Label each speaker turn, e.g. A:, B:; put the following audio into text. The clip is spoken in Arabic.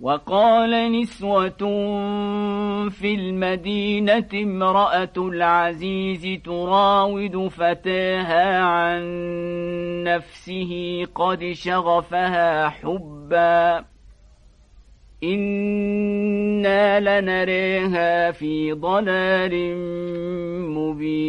A: وقال نسوة في المدينة امرأة العزيز تراود فتاها عن نفسه قد شغفها حبا. إنا لنريها في ضلال مبين.